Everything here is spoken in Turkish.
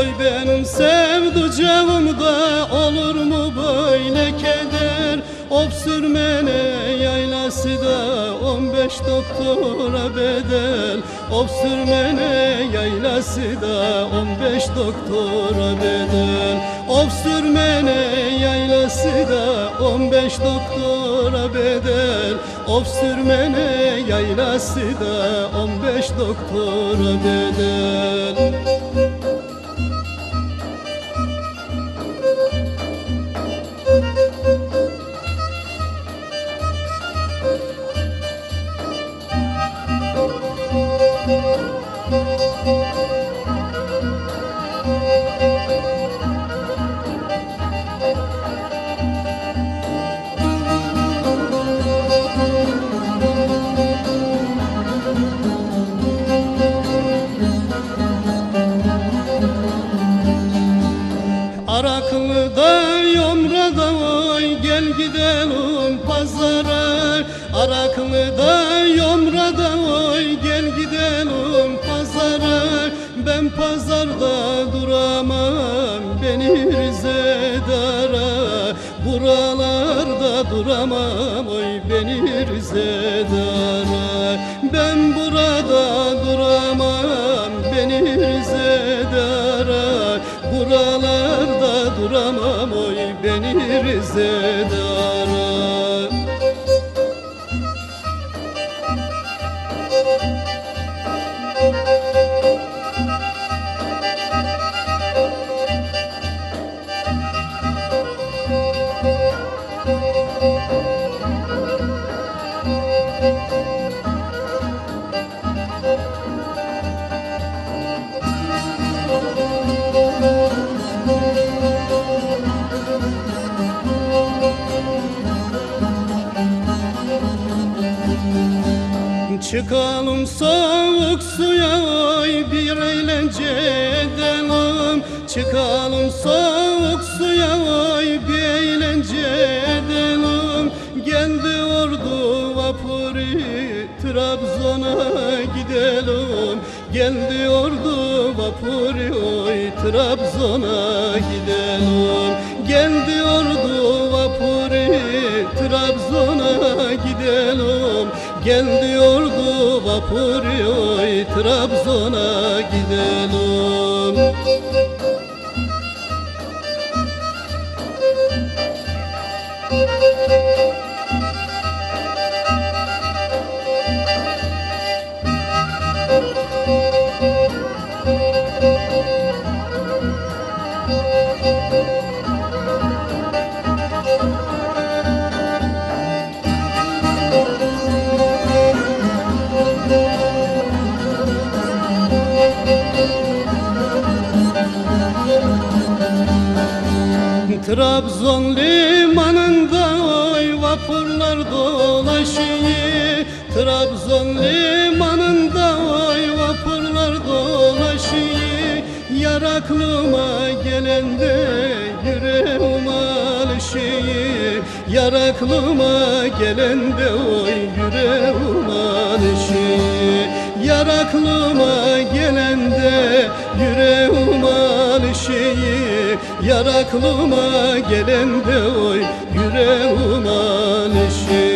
Oy benim sevducağımda olur mu böyle keder? Of sürmene yaylası da 15 doktora bedel. Of sürmene yaylası da 15 doktora bedel. Of sürmene yaylası da 15 doktora bedel. Of sürmene yaylası da 15 doktora bedel gidelim pazara Araklı'da yomrada oy. Gel gidelim pazara Ben pazarda duramam. Beni Rize'dara Buralarda duramam. Oy beni Rize'dara Ben burada duramam. Beni Rize'dara Buralarda duramam. Oy beni Rize'de Çıkalım soğuk suya oy bir eğlence edelim Çıkalım soğuk suya oy bir eğlence edelim Geldi ordu vapuri Trabzon'a gidelim. Geldi ordu vapuri oy Trabzon'a gidelim. Geldi ordu vapuri Trabzon'a gidelim Geldi ordu vapuri oy Trabzon'a gidelim Trabzon limanında oy vapurlar dolaşıyor. Trabzon limanında oy vapurlar dolaşıyor. Yar aklıma gelende yüreğim alışıyor. Yar aklıma gelende oy Yar aklıma gelende oy yüreğim alışıyor